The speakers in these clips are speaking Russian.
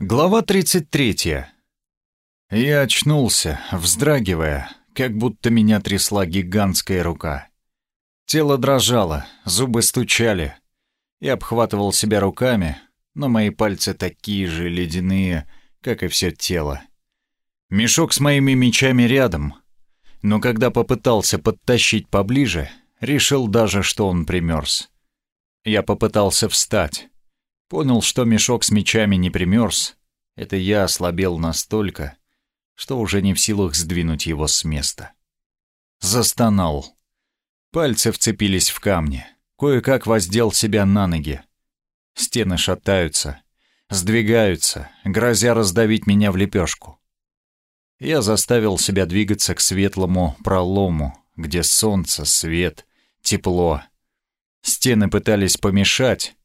Глава 33. Я очнулся, вздрагивая, как будто меня трясла гигантская рука. Тело дрожало, зубы стучали. Я обхватывал себя руками, но мои пальцы такие же ледяные, как и все тело. Мешок с моими мечами рядом, но когда попытался подтащить поближе, решил даже, что он примерз. Я попытался встать. Понял, что мешок с мечами не примерз. Это я ослабел настолько, что уже не в силах сдвинуть его с места. Застонал. Пальцы вцепились в камни. Кое-как воздел себя на ноги. Стены шатаются, сдвигаются, грозя раздавить меня в лепешку. Я заставил себя двигаться к светлому пролому, где солнце, свет, тепло. Стены пытались помешать,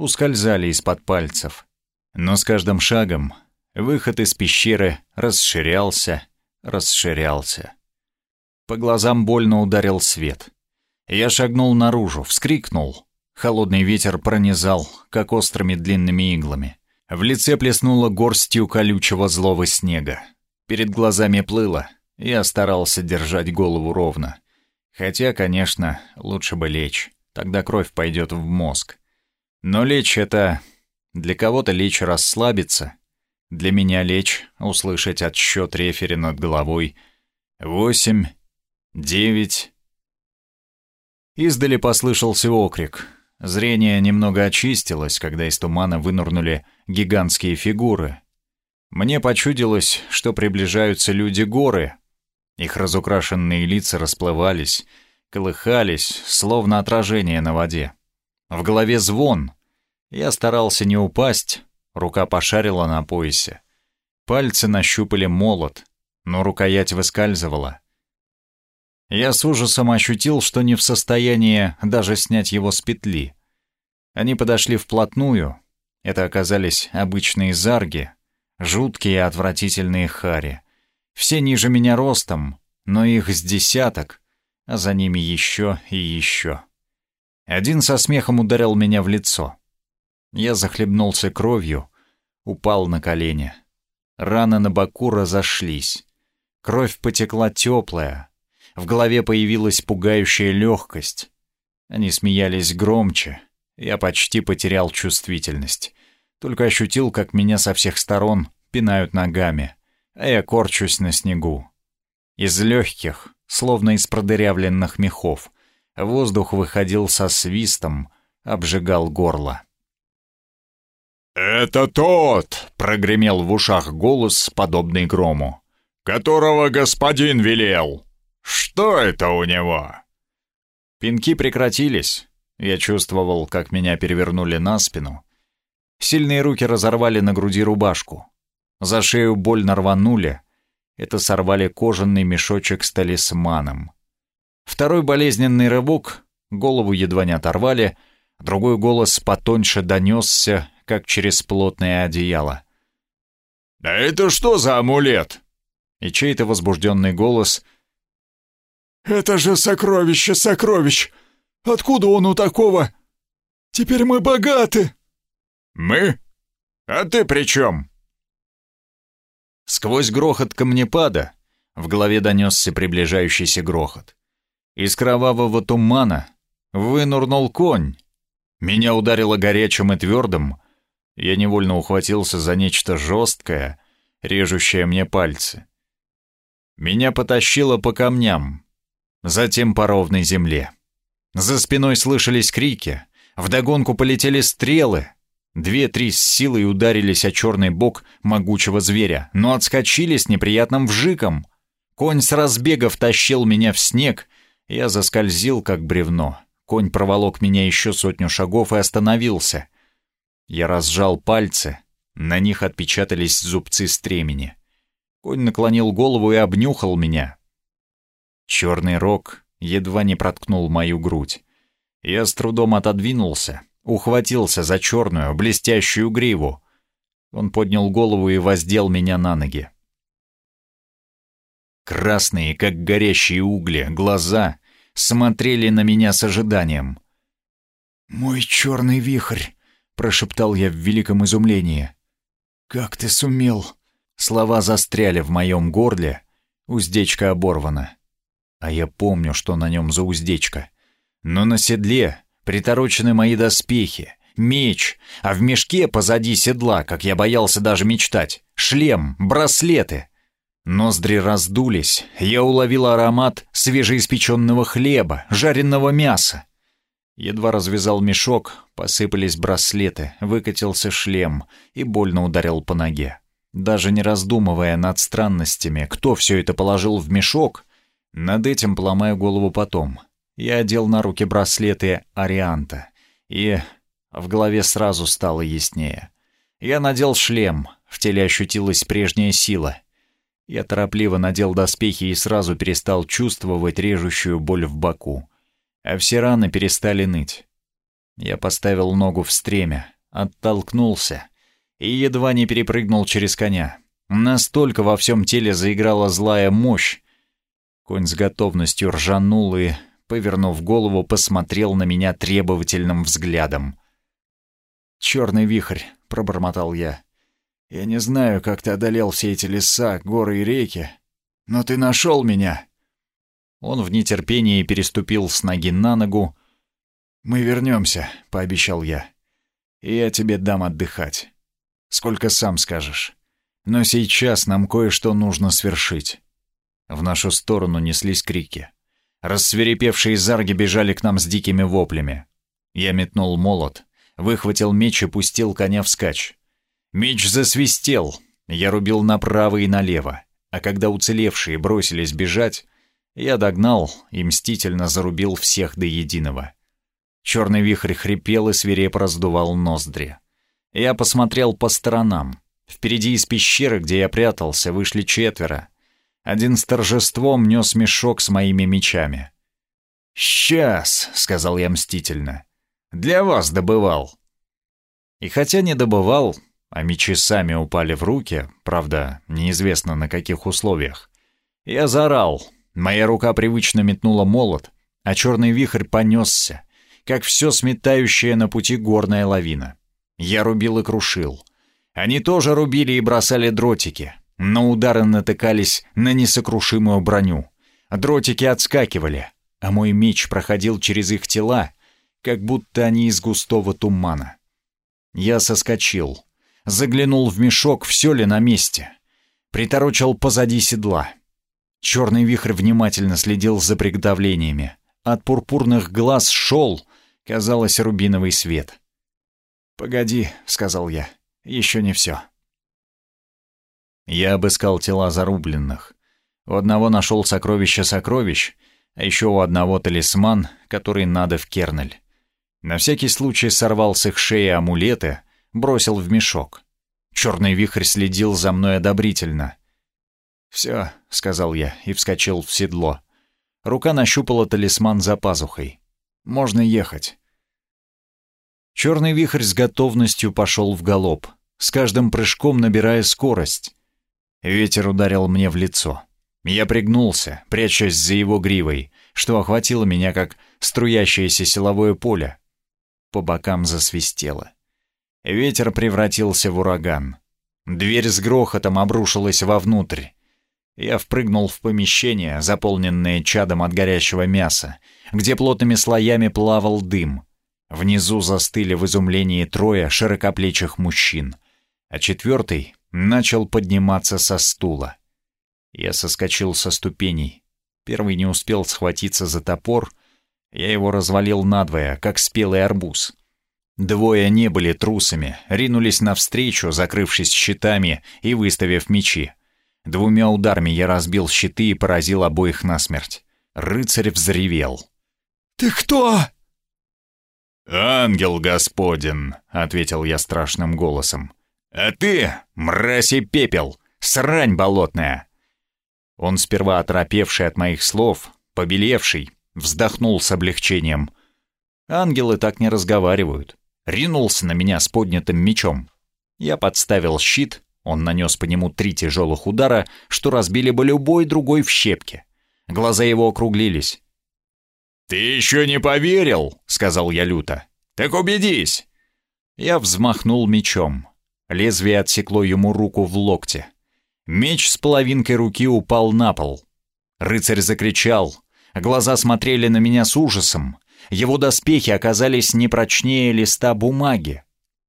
ускользали из-под пальцев. Но с каждым шагом выход из пещеры расширялся, расширялся. По глазам больно ударил свет. Я шагнул наружу, вскрикнул. Холодный ветер пронизал, как острыми длинными иглами. В лице плеснуло горстью колючего злого снега. Перед глазами плыло. Я старался держать голову ровно. Хотя, конечно, лучше бы лечь. Тогда кровь пойдет в мозг. Но лечь — это... Для кого-то лечь — расслабиться. Для меня лечь — услышать отсчет рефери над головой. Восемь, девять... Издали послышался окрик. Зрение немного очистилось, когда из тумана вынырнули гигантские фигуры. Мне почудилось, что приближаются люди-горы. Их разукрашенные лица расплывались, колыхались, словно отражение на воде. В голове звон. Я старался не упасть, рука пошарила на поясе. Пальцы нащупали молот, но рукоять выскальзывала. Я с ужасом ощутил, что не в состоянии даже снять его с петли. Они подошли вплотную. Это оказались обычные зарги, жуткие и отвратительные хари. Все ниже меня ростом, но их с десяток, а за ними еще и еще. Один со смехом ударил меня в лицо. Я захлебнулся кровью, упал на колени. Раны на боку разошлись. Кровь потекла теплая. В голове появилась пугающая легкость. Они смеялись громче. Я почти потерял чувствительность. Только ощутил, как меня со всех сторон пинают ногами, а я корчусь на снегу. Из легких, словно из продырявленных мехов, Воздух выходил со свистом, обжигал горло. «Это тот!» — прогремел в ушах голос, подобный грому. «Которого господин велел! Что это у него?» Пинки прекратились. Я чувствовал, как меня перевернули на спину. Сильные руки разорвали на груди рубашку. За шею больно рванули. Это сорвали кожаный мешочек с талисманом. Второй болезненный рывок, голову едва не оторвали, другой голос потоньше донесся, как через плотное одеяло. «Да это что за амулет?» И чей-то возбужденный голос. «Это же сокровище сокровищ! Откуда он у такого? Теперь мы богаты!» «Мы? А ты при чем?» Сквозь грохот камнепада в голове донесся приближающийся грохот. Из кровавого тумана вынурнул конь. Меня ударило горячим и твердым. Я невольно ухватился за нечто жесткое, режущее мне пальцы. Меня потащило по камням, затем по ровной земле. За спиной слышались крики, вдогонку полетели стрелы. Две-три с силой ударились о черный бок могучего зверя, но отскочили с неприятным вжиком. Конь с разбега втащил меня в снег — я заскользил, как бревно. Конь проволок меня еще сотню шагов и остановился. Я разжал пальцы. На них отпечатались зубцы стремени. Конь наклонил голову и обнюхал меня. Черный рог едва не проткнул мою грудь. Я с трудом отодвинулся, ухватился за черную, блестящую гриву. Он поднял голову и воздел меня на ноги. Красные, как горящие угли, глаза смотрели на меня с ожиданием. «Мой черный вихрь!» — прошептал я в великом изумлении. «Как ты сумел?» Слова застряли в моем горле, уздечка оборвана. А я помню, что на нем за уздечка. Но на седле приторочены мои доспехи, меч, а в мешке позади седла, как я боялся даже мечтать, шлем, браслеты. Ноздри раздулись, я уловил аромат свежеиспеченного хлеба, жареного мяса. Едва развязал мешок, посыпались браслеты, выкатился шлем и больно ударил по ноге. Даже не раздумывая над странностями, кто все это положил в мешок, над этим поломаю голову потом. Я одел на руки браслеты Арианта, и в голове сразу стало яснее. Я надел шлем, в теле ощутилась прежняя сила. Я торопливо надел доспехи и сразу перестал чувствовать режущую боль в боку. А все раны перестали ныть. Я поставил ногу в стремя, оттолкнулся и едва не перепрыгнул через коня. Настолько во всем теле заиграла злая мощь. Конь с готовностью ржанул и, повернув голову, посмотрел на меня требовательным взглядом. «Черный вихрь», — пробормотал я. «Я не знаю, как ты одолел все эти леса, горы и реки, но ты нашел меня». Он в нетерпении переступил с ноги на ногу. «Мы вернемся», — пообещал я. «И я тебе дам отдыхать. Сколько сам скажешь. Но сейчас нам кое-что нужно свершить». В нашу сторону неслись крики. Рассверепевшие зарги бежали к нам с дикими воплями. Я метнул молот, выхватил меч и пустил коня вскачь. Меч засвистел, я рубил направо и налево, а когда уцелевшие бросились бежать, я догнал и мстительно зарубил всех до единого. Черный вихрь хрипел и свирепо раздувал ноздри. Я посмотрел по сторонам. Впереди из пещеры, где я прятался, вышли четверо. Один с торжеством нес мешок с моими мечами. «Сейчас», — сказал я мстительно, для вас добывал». И хотя не добывал, а мечи сами упали в руки, правда, неизвестно на каких условиях, я заорал. Моя рука привычно метнула молот, а черный вихрь понесся, как все сметающая на пути горная лавина. Я рубил и крушил. Они тоже рубили и бросали дротики, но удары натыкались на несокрушимую броню. Дротики отскакивали, а мой меч проходил через их тела, как будто они из густого тумана. Я соскочил, заглянул в мешок, все ли на месте. Приторочил позади седла. Черный вихрь внимательно следил за приготовлениями. От пурпурных глаз шел, казалось, рубиновый свет. «Погоди», — сказал я, — «еще не все». Я обыскал тела зарубленных. У одного нашел сокровище сокровищ, а еще у одного талисман, который надо в Кернель. На всякий случай сорвал с их шеи амулеты, бросил в мешок. Черный вихрь следил за мной одобрительно. «Все», — сказал я и вскочил в седло. Рука нащупала талисман за пазухой. «Можно ехать». Черный вихрь с готовностью пошел в галоп, с каждым прыжком набирая скорость. Ветер ударил мне в лицо. Я пригнулся, прячась за его гривой, что охватило меня как струящееся силовое поле по бокам засвистело. Ветер превратился в ураган. Дверь с грохотом обрушилась вовнутрь. Я впрыгнул в помещение, заполненное чадом от горящего мяса, где плотными слоями плавал дым. Внизу застыли в изумлении трое широкоплечих мужчин, а четвертый начал подниматься со стула. Я соскочил со ступеней. Первый не успел схватиться за топор, я его развалил надвое, как спелый арбуз. Двое не были трусами, ринулись навстречу, закрывшись щитами и выставив мечи. Двумя ударами я разбил щиты и поразил обоих насмерть. Рыцарь взревел. «Ты кто?» «Ангел господин», — ответил я страшным голосом. «А ты, мразь и пепел, срань болотная!» Он сперва оторопевший от моих слов, побелевший, Вздохнул с облегчением. Ангелы так не разговаривают. Ринулся на меня с поднятым мечом. Я подставил щит, он нанес по нему три тяжелых удара, что разбили бы любой другой в щепки. Глаза его округлились. «Ты еще не поверил?» — сказал я люто. «Так убедись!» Я взмахнул мечом. Лезвие отсекло ему руку в локте. Меч с половинкой руки упал на пол. Рыцарь закричал. Глаза смотрели на меня с ужасом. Его доспехи оказались не прочнее листа бумаги.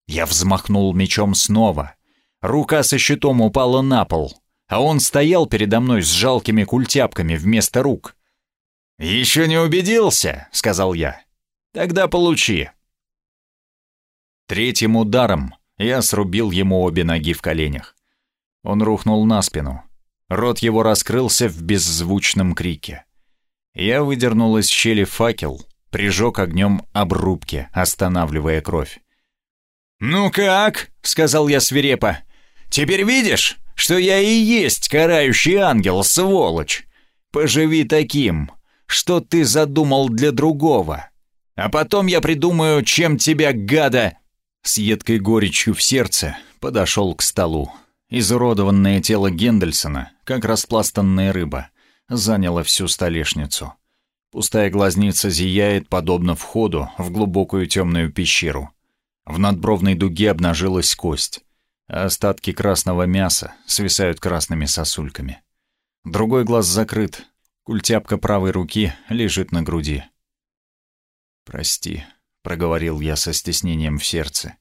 Я взмахнул мечом снова. Рука со щитом упала на пол, а он стоял передо мной с жалкими культяпками вместо рук. «Еще не убедился?» — сказал я. «Тогда получи». Третьим ударом я срубил ему обе ноги в коленях. Он рухнул на спину. Рот его раскрылся в беззвучном крике. Я выдернул из щели факел, прижег огнем обрубки, останавливая кровь. «Ну как?» — сказал я свирепо. «Теперь видишь, что я и есть карающий ангел, сволочь? Поживи таким, что ты задумал для другого. А потом я придумаю, чем тебя, гада...» С едкой горечью в сердце подошел к столу. Изуродованное тело Гендельсона, как распластанная рыба, заняло всю столешницу. Пустая глазница зияет, подобно входу в глубокую темную пещеру. В надбровной дуге обнажилась кость, остатки красного мяса свисают красными сосульками. Другой глаз закрыт, культяпка правой руки лежит на груди. «Прости», — проговорил я со стеснением в сердце.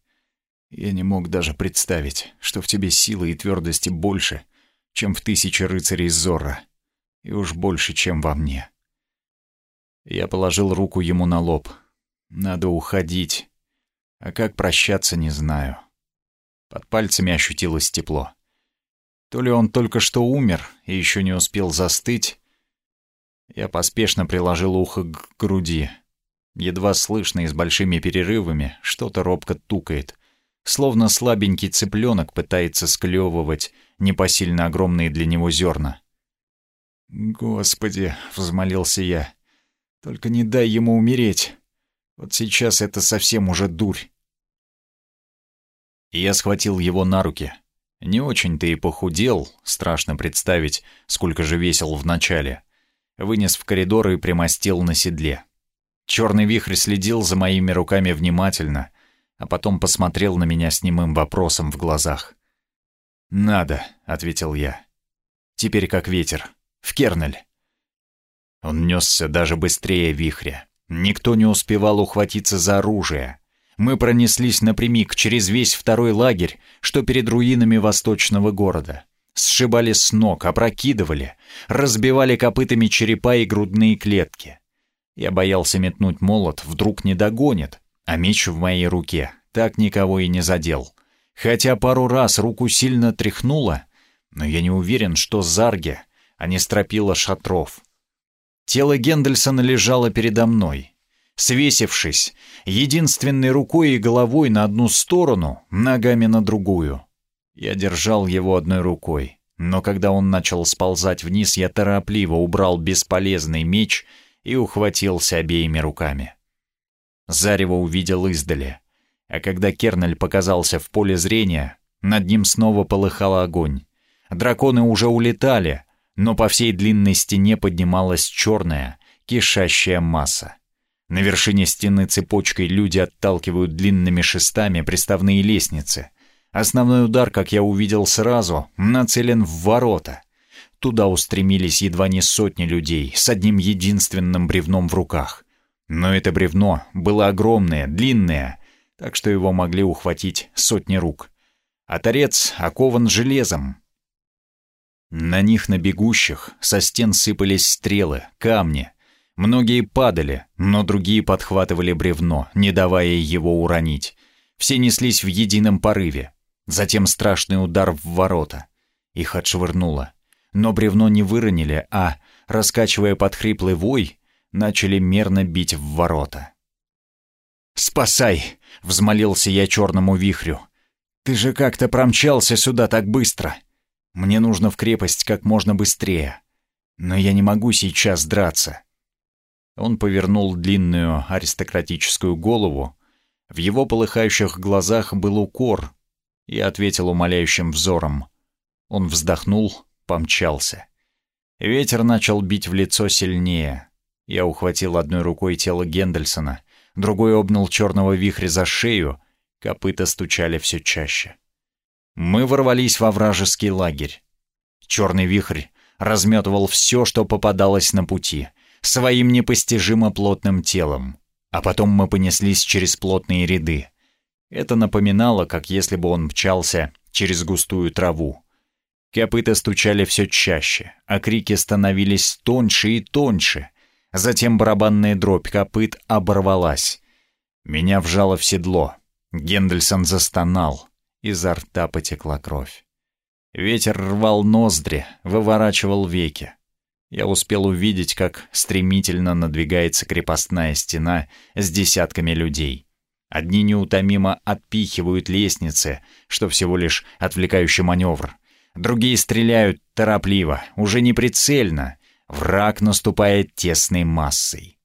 Я не мог даже представить, что в тебе силы и твердости больше, чем в тысячи рыцарей Зорро, и уж больше, чем во мне. Я положил руку ему на лоб. Надо уходить. А как прощаться, не знаю. Под пальцами ощутилось тепло. То ли он только что умер и еще не успел застыть. Я поспешно приложил ухо к груди. Едва слышно и с большими перерывами что-то робко тукает словно слабенький цыпленок пытается склевывать непосильно огромные для него зерна. «Господи!» — взмолился я. «Только не дай ему умереть. Вот сейчас это совсем уже дурь». Я схватил его на руки. Не очень-то и похудел, страшно представить, сколько же весил вначале. Вынес в коридор и примостил на седле. Черный вихрь следил за моими руками внимательно, а потом посмотрел на меня с немым вопросом в глазах. «Надо», — ответил я. «Теперь как ветер. В Кернель». Он несся даже быстрее вихря. Никто не успевал ухватиться за оружие. Мы пронеслись напрямик через весь второй лагерь, что перед руинами восточного города. Сшибали с ног, опрокидывали, разбивали копытами черепа и грудные клетки. Я боялся метнуть молот, вдруг не догонит, а меч в моей руке так никого и не задел. Хотя пару раз руку сильно тряхнуло, но я не уверен, что Зарге, а не стропила шатров. Тело Гендельсона лежало передо мной. Свесившись, единственной рукой и головой на одну сторону, ногами на другую. Я держал его одной рукой, но когда он начал сползать вниз, я торопливо убрал бесполезный меч и ухватился обеими руками. Зарево увидел издали. А когда Кернель показался в поле зрения, над ним снова полыхал огонь. Драконы уже улетали, но по всей длинной стене поднималась черная, кишащая масса. На вершине стены цепочкой люди отталкивают длинными шестами приставные лестницы. Основной удар, как я увидел сразу, нацелен в ворота. Туда устремились едва не сотни людей с одним единственным бревном в руках. Но это бревно было огромное, длинное, так что его могли ухватить сотни рук. А торец окован железом. На них на бегущих со стен сыпались стрелы, камни. Многие падали, но другие подхватывали бревно, не давая его уронить. Все неслись в едином порыве. Затем страшный удар в ворота. Их отшвырнуло. Но бревно не выронили, а, раскачивая под хриплый вой, начали мерно бить в ворота. «Спасай!» — взмолился я черному вихрю. «Ты же как-то промчался сюда так быстро. Мне нужно в крепость как можно быстрее. Но я не могу сейчас драться». Он повернул длинную аристократическую голову. В его полыхающих глазах был укор. и ответил умоляющим взором. Он вздохнул, помчался. Ветер начал бить в лицо сильнее. Я ухватил одной рукой тело Гендельсона, другой обнял черного вихря за шею, копыта стучали все чаще. Мы ворвались во вражеский лагерь. Черный вихрь разметывал все, что попадалось на пути, своим непостижимо плотным телом. А потом мы понеслись через плотные ряды. Это напоминало, как если бы он мчался через густую траву. Копыта стучали все чаще, а крики становились тоньше и тоньше. Затем барабанная дробь копыт оборвалась. Меня вжало в седло. Гендельсон застонал. Изо рта потекла кровь. Ветер рвал ноздри, выворачивал веки. Я успел увидеть, как стремительно надвигается крепостная стена с десятками людей. Одни неутомимо отпихивают лестницы, что всего лишь отвлекающий маневр. Другие стреляют торопливо, уже не прицельно. Враг наступает тесной массой.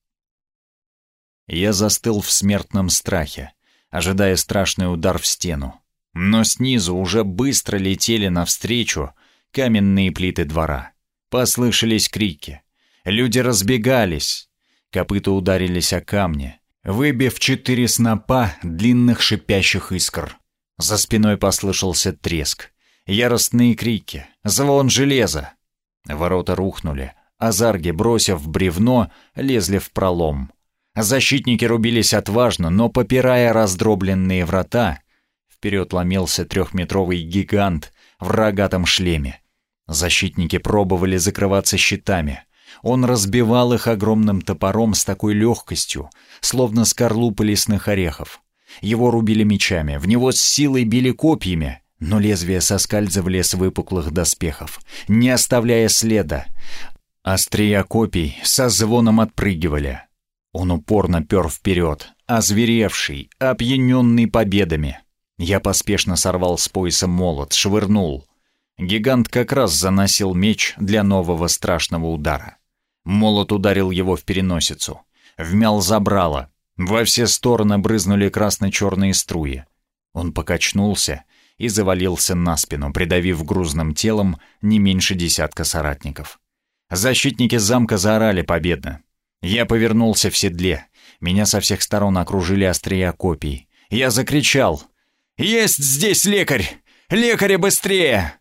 Я застыл в смертном страхе, ожидая страшный удар в стену. Но снизу уже быстро летели навстречу каменные плиты двора. Послышались крики. Люди разбегались. Копыта ударились о камни, выбив четыре снопа длинных шипящих искр. За спиной послышался треск. Яростные крики, звон железа. Ворота рухнули, а зарги, бросив бревно, лезли в пролом. Защитники рубились отважно, но, попирая раздробленные врата, вперед ломился трехметровый гигант в рогатом шлеме. Защитники пробовали закрываться щитами. Он разбивал их огромным топором с такой легкостью, словно скорлупы лесных орехов. Его рубили мечами, в него с силой били копьями, но лезвия соскальзывали с выпуклых доспехов, не оставляя следа. Острия копий со звоном отпрыгивали. Он упорно пер вперед, озверевший, опьяненный победами. Я поспешно сорвал с пояса молот, швырнул. Гигант как раз заносил меч для нового страшного удара. Молот ударил его в переносицу. Вмял забрало. Во все стороны брызнули красно-черные струи. Он покачнулся и завалился на спину, придавив грузным телом не меньше десятка соратников. Защитники замка заорали победно. Я повернулся в седле. Меня со всех сторон окружили острия копий. Я закричал. «Есть здесь лекарь! Лекаря быстрее!»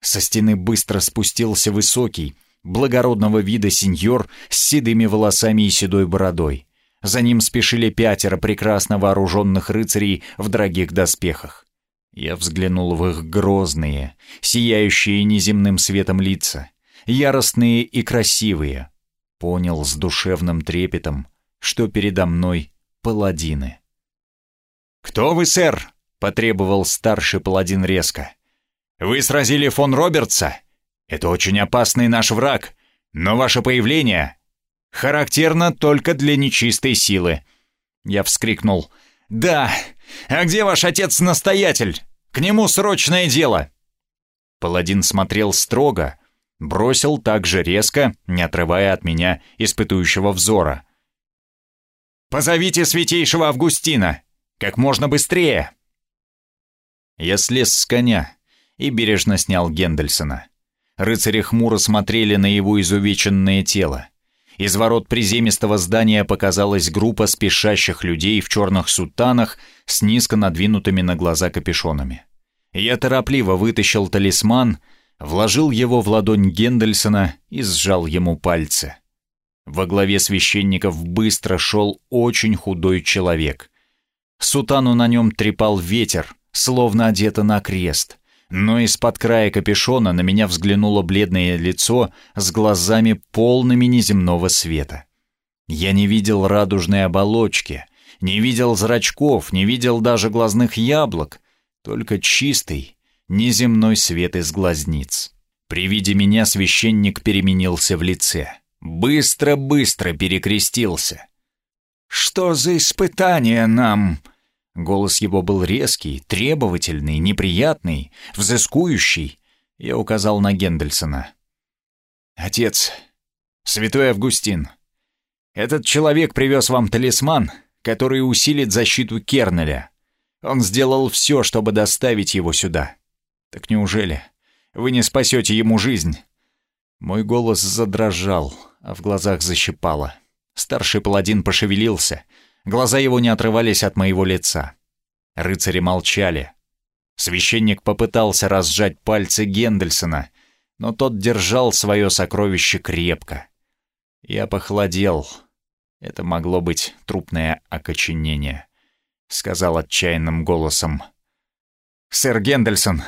Со стены быстро спустился высокий, благородного вида сеньор с седыми волосами и седой бородой. За ним спешили пятеро прекрасно вооруженных рыцарей в дорогих доспехах. Я взглянул в их грозные, сияющие неземным светом лица, яростные и красивые, понял с душевным трепетом, что передо мной паладины. «Кто вы, сэр?» — потребовал старший паладин резко. «Вы сразили фон Робертса? Это очень опасный наш враг, но ваше появление характерно только для нечистой силы». Я вскрикнул. «Да! А где ваш отец-настоятель? К нему срочное дело!» Паладин смотрел строго, Бросил так же резко, не отрывая от меня испытующего взора. «Позовите святейшего Августина! Как можно быстрее!» Я слез с коня и бережно снял Гендельсона. Рыцари хмуро смотрели на его изувеченное тело. Из ворот приземистого здания показалась группа спешащих людей в черных сутанах с низко надвинутыми на глаза капюшонами. Я торопливо вытащил талисман — вложил его в ладонь Гендельсона и сжал ему пальцы. Во главе священников быстро шел очень худой человек. Сутану на нем трепал ветер, словно одето на крест, но из-под края капюшона на меня взглянуло бледное лицо с глазами полными неземного света. Я не видел радужной оболочки, не видел зрачков, не видел даже глазных яблок, только чистый, неземной свет из глазниц. При виде меня священник переменился в лице. Быстро-быстро перекрестился. «Что за испытание нам?» Голос его был резкий, требовательный, неприятный, взыскующий. Я указал на Гендельсона. «Отец, святой Августин, этот человек привез вам талисман, который усилит защиту Кернеля. Он сделал все, чтобы доставить его сюда. Так неужели вы не спасете ему жизнь?» Мой голос задрожал, а в глазах защипало. Старший паладин пошевелился. Глаза его не отрывались от моего лица. Рыцари молчали. Священник попытался разжать пальцы Гендельсона, но тот держал свое сокровище крепко. Я похолодел. Это могло быть трупное окоченение, — сказал отчаянным голосом. «Сэр Гендельсон,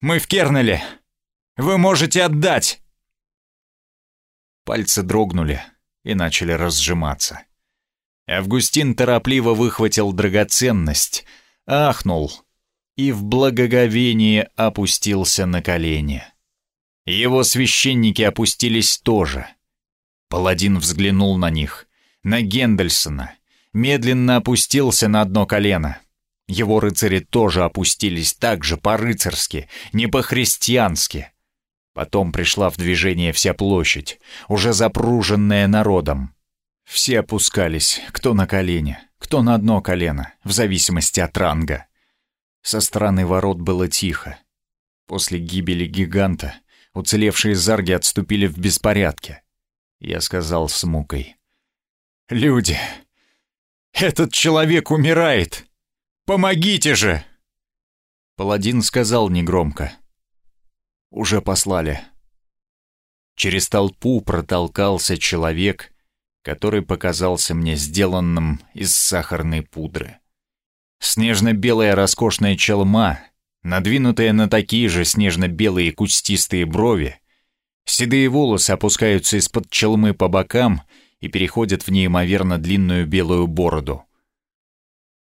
мы в Кернеле! Вы можете отдать!» Пальцы дрогнули и начали разжиматься. Августин торопливо выхватил драгоценность, ахнул и в благоговении опустился на колени. Его священники опустились тоже. Паладин взглянул на них, на Гендельсона, медленно опустился на одно колено. Его рыцари тоже опустились так же по-рыцарски, не по-христиански. Потом пришла в движение вся площадь, уже запруженная народом. Все опускались, кто на колени, кто на одно колено, в зависимости от ранга. Со стороны ворот было тихо. После гибели гиганта уцелевшие зарги отступили в беспорядке. Я сказал с мукой. «Люди, этот человек умирает! Помогите же!» Паладин сказал негромко. «Уже послали». Через толпу протолкался человек, который показался мне сделанным из сахарной пудры. Снежно-белая роскошная челма, надвинутая на такие же снежно-белые кустистые брови, седые волосы опускаются из-под челмы по бокам и переходят в неимоверно длинную белую бороду.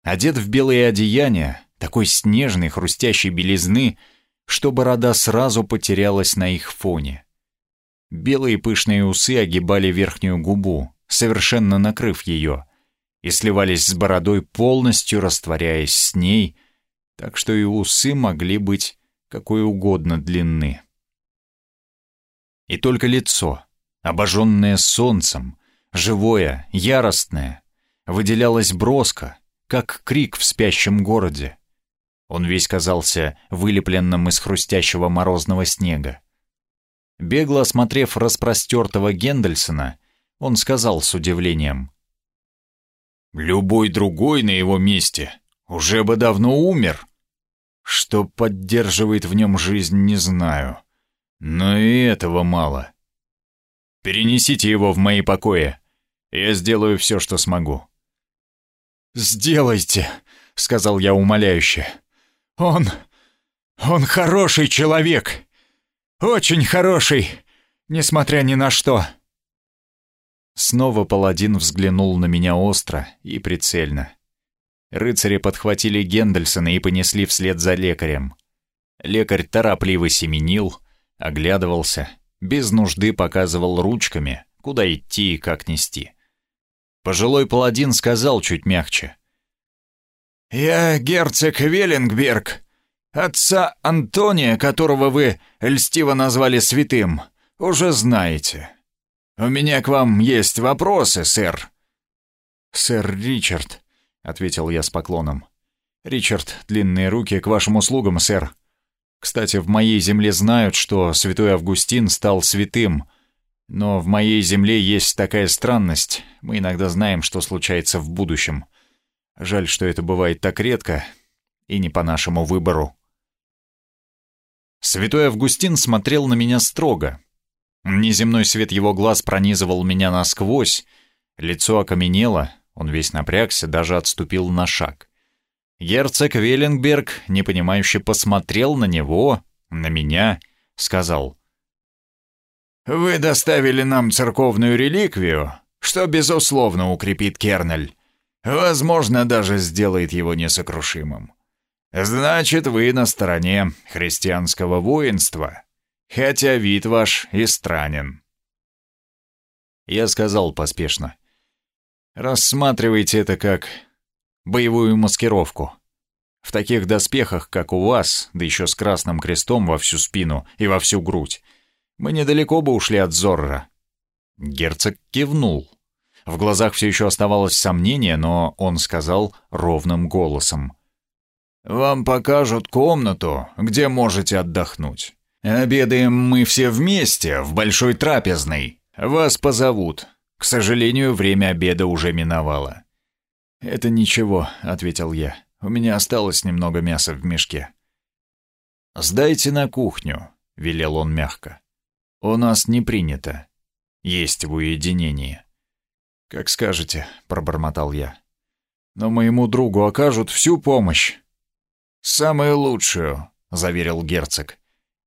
Одет в белые одеяния, такой снежной хрустящей белизны, что борода сразу потерялась на их фоне. Белые пышные усы огибали верхнюю губу, совершенно накрыв ее, и сливались с бородой, полностью растворяясь с ней, так что и усы могли быть какой угодно длины. И только лицо, обожженное солнцем, живое, яростное, выделялось броско, как крик в спящем городе. Он весь казался вылепленным из хрустящего морозного снега. Бегло осмотрев распростертого Гендельсона, он сказал с удивлением. «Любой другой на его месте уже бы давно умер. Что поддерживает в нем жизнь, не знаю. Но и этого мало. Перенесите его в мои покои. Я сделаю все, что смогу». «Сделайте», — сказал я умоляюще. «Он... он хороший человек. Очень хороший, несмотря ни на что». Снова паладин взглянул на меня остро и прицельно. Рыцари подхватили Гендельсона и понесли вслед за лекарем. Лекарь торопливо семенил, оглядывался, без нужды показывал ручками, куда идти и как нести. Пожилой паладин сказал чуть мягче. «Я герцог Веллингберг, отца Антония, которого вы льстиво назвали святым, уже знаете. У меня к вам есть вопросы, сэр». «Сэр Ричард», — ответил я с поклоном. «Ричард, длинные руки к вашим услугам, сэр. Кстати, в моей земле знают, что святой Августин стал святым, но в моей земле есть такая странность. Мы иногда знаем, что случается в будущем. Жаль, что это бывает так редко и не по нашему выбору. Святой Августин смотрел на меня строго. Неземной свет его глаз пронизывал меня насквозь, лицо окаменело, он весь напрягся, даже отступил на шаг. Герцог Веллингберг, непонимающе посмотрел на него, на меня, сказал — вы доставили нам церковную реликвию, что, безусловно, укрепит Кернель. Возможно, даже сделает его несокрушимым. Значит, вы на стороне христианского воинства, хотя вид ваш и странен. Я сказал поспешно. Рассматривайте это как боевую маскировку. В таких доспехах, как у вас, да еще с красным крестом во всю спину и во всю грудь, мы недалеко бы ушли от Зорра». Герцог кивнул. В глазах все еще оставалось сомнение, но он сказал ровным голосом. «Вам покажут комнату, где можете отдохнуть. Обедаем мы все вместе, в большой трапезной. Вас позовут. К сожалению, время обеда уже миновало». «Это ничего», — ответил я. «У меня осталось немного мяса в мешке. «Сдайте на кухню», — велел он мягко. «У нас не принято. Есть в уединении». «Как скажете», — пробормотал я. «Но моему другу окажут всю помощь». «Самую лучшую», — заверил герцог.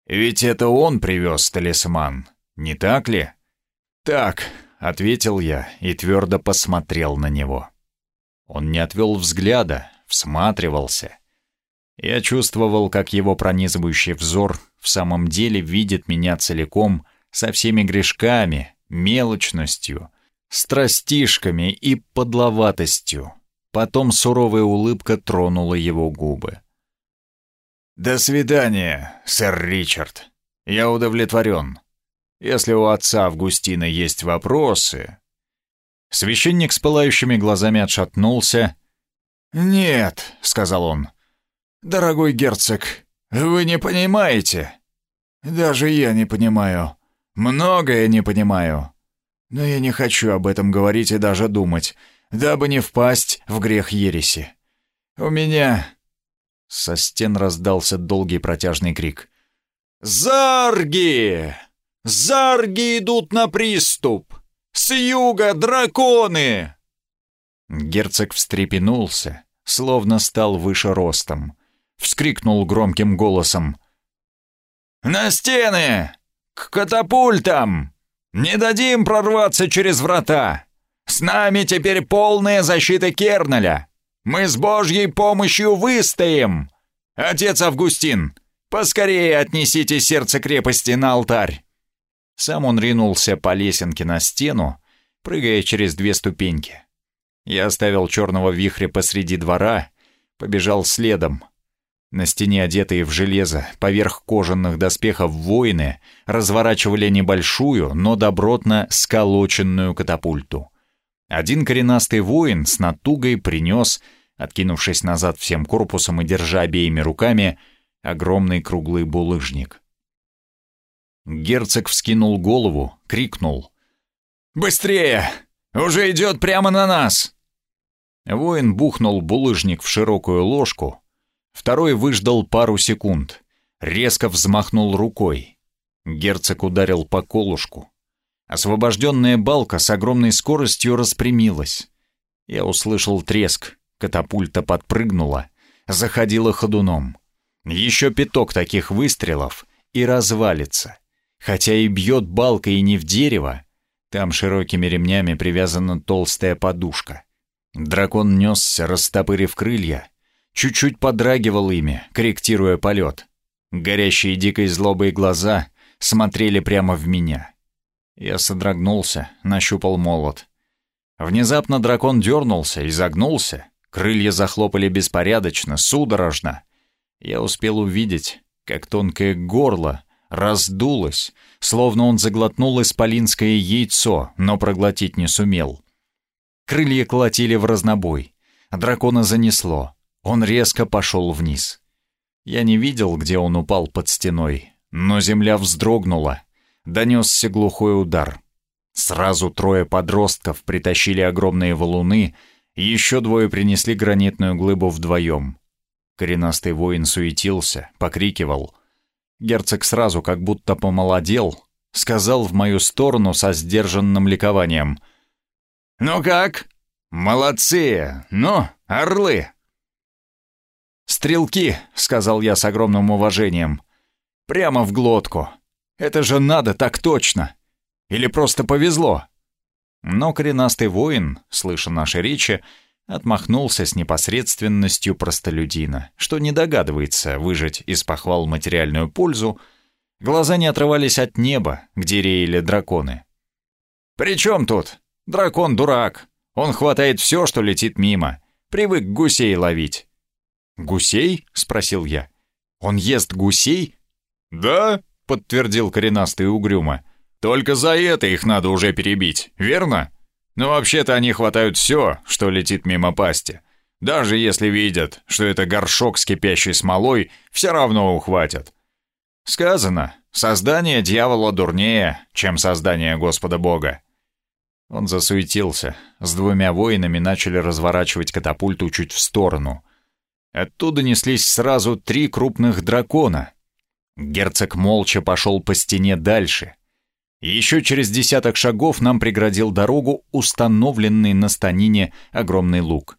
«Ведь это он привез талисман, не так ли?» «Так», — ответил я и твердо посмотрел на него. Он не отвел взгляда, всматривался. Я чувствовал, как его пронизывающий взор в самом деле видит меня целиком, со всеми грешками, мелочностью, страстишками и подловатостью. Потом суровая улыбка тронула его губы. «До свидания, сэр Ричард. Я удовлетворен. Если у отца Августина есть вопросы...» Священник с пылающими глазами отшатнулся. «Нет», — сказал он, — «дорогой герцог, вы не понимаете. Даже я не понимаю. Многое не понимаю. Но я не хочу об этом говорить и даже думать, дабы не впасть в грех ереси. У меня...» Со стен раздался долгий протяжный крик. «Зарги! Зарги идут на приступ! С юга драконы!» Герцог встрепенулся, словно стал выше ростом. Вскрикнул громким голосом. «На стены! К катапультам! Не дадим прорваться через врата! С нами теперь полная защита Керналя! Мы с Божьей помощью выстоим! Отец Августин, поскорее отнесите сердце крепости на алтарь!» Сам он ринулся по лесенке на стену, прыгая через две ступеньки. Я оставил черного вихря посреди двора, побежал следом. На стене, одетые в железо, поверх кожаных доспехов воины разворачивали небольшую, но добротно сколоченную катапульту. Один коренастый воин с натугой принес, откинувшись назад всем корпусом и держа обеими руками, огромный круглый булыжник. Герцог вскинул голову, крикнул. «Быстрее! Уже идет прямо на нас!» Воин бухнул булыжник в широкую ложку, второй выждал пару секунд, резко взмахнул рукой. Герцог ударил по колушку. Освобожденная балка с огромной скоростью распрямилась. Я услышал треск, катапульта подпрыгнула, заходила ходуном. Еще пяток таких выстрелов и развалится. Хотя и бьет балка и не в дерево, там широкими ремнями привязана толстая подушка. Дракон несся, растопырив крылья, чуть-чуть подрагивал ими, корректируя полет. Горящие дикой злобой глаза смотрели прямо в меня. Я содрогнулся, нащупал молот. Внезапно дракон дернулся, изогнулся, крылья захлопали беспорядочно, судорожно. Я успел увидеть, как тонкое горло раздулось, словно он заглотнул исполинское яйцо, но проглотить не сумел. Крылья колотили в разнобой. Дракона занесло. Он резко пошел вниз. Я не видел, где он упал под стеной, но земля вздрогнула. Донесся глухой удар. Сразу трое подростков притащили огромные валуны, еще двое принесли гранитную глыбу вдвоем. Коренастый воин суетился, покрикивал. Герцог сразу как будто помолодел, сказал в мою сторону со сдержанным ликованием — «Ну как? Молодцы! Ну, орлы!» «Стрелки», — сказал я с огромным уважением. «Прямо в глотку. Это же надо так точно. Или просто повезло?» Но коренастый воин, слыша наши речи, отмахнулся с непосредственностью простолюдина, что не догадывается выжать из похвал материальную пользу, глаза не отрывались от неба, где реяли драконы. «При чем тут? Дракон дурак. Он хватает все, что летит мимо. Привык гусей ловить». «Гусей?» — спросил я. «Он ест гусей?» «Да», — подтвердил коренастый угрюмо. «Только за это их надо уже перебить, верно? Но вообще-то они хватают все, что летит мимо пасти. Даже если видят, что это горшок с кипящей смолой, все равно ухватят. Сказано, создание дьявола дурнее, чем создание Господа Бога. Он засуетился. С двумя воинами начали разворачивать катапульту чуть в сторону. Оттуда неслись сразу три крупных дракона. Герцог молча пошел по стене дальше. Еще через десяток шагов нам преградил дорогу установленный на станине огромный лук.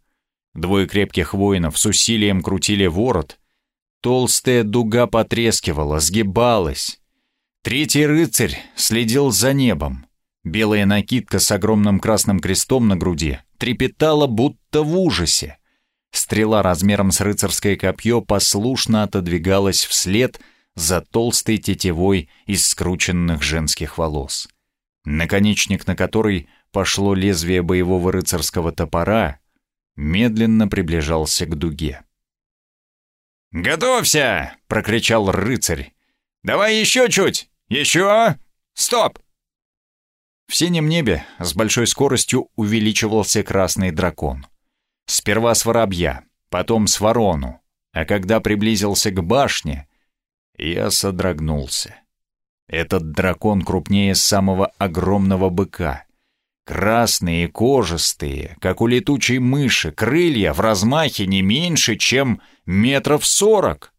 Двое крепких воинов с усилием крутили ворот. Толстая дуга потрескивала, сгибалась. Третий рыцарь следил за небом. Белая накидка с огромным красным крестом на груди трепетала, будто в ужасе. Стрела размером с рыцарское копье послушно отодвигалась вслед за толстой тетивой из скрученных женских волос. Наконечник на который пошло лезвие боевого рыцарского топора, медленно приближался к дуге. «Готовься!» — прокричал рыцарь. «Давай еще чуть! Еще! Стоп!» В синем небе с большой скоростью увеличивался красный дракон. Сперва с воробья, потом с ворону, а когда приблизился к башне, я содрогнулся. Этот дракон крупнее самого огромного быка. Красные, кожистые, как у летучей мыши, крылья в размахе не меньше, чем метров сорок.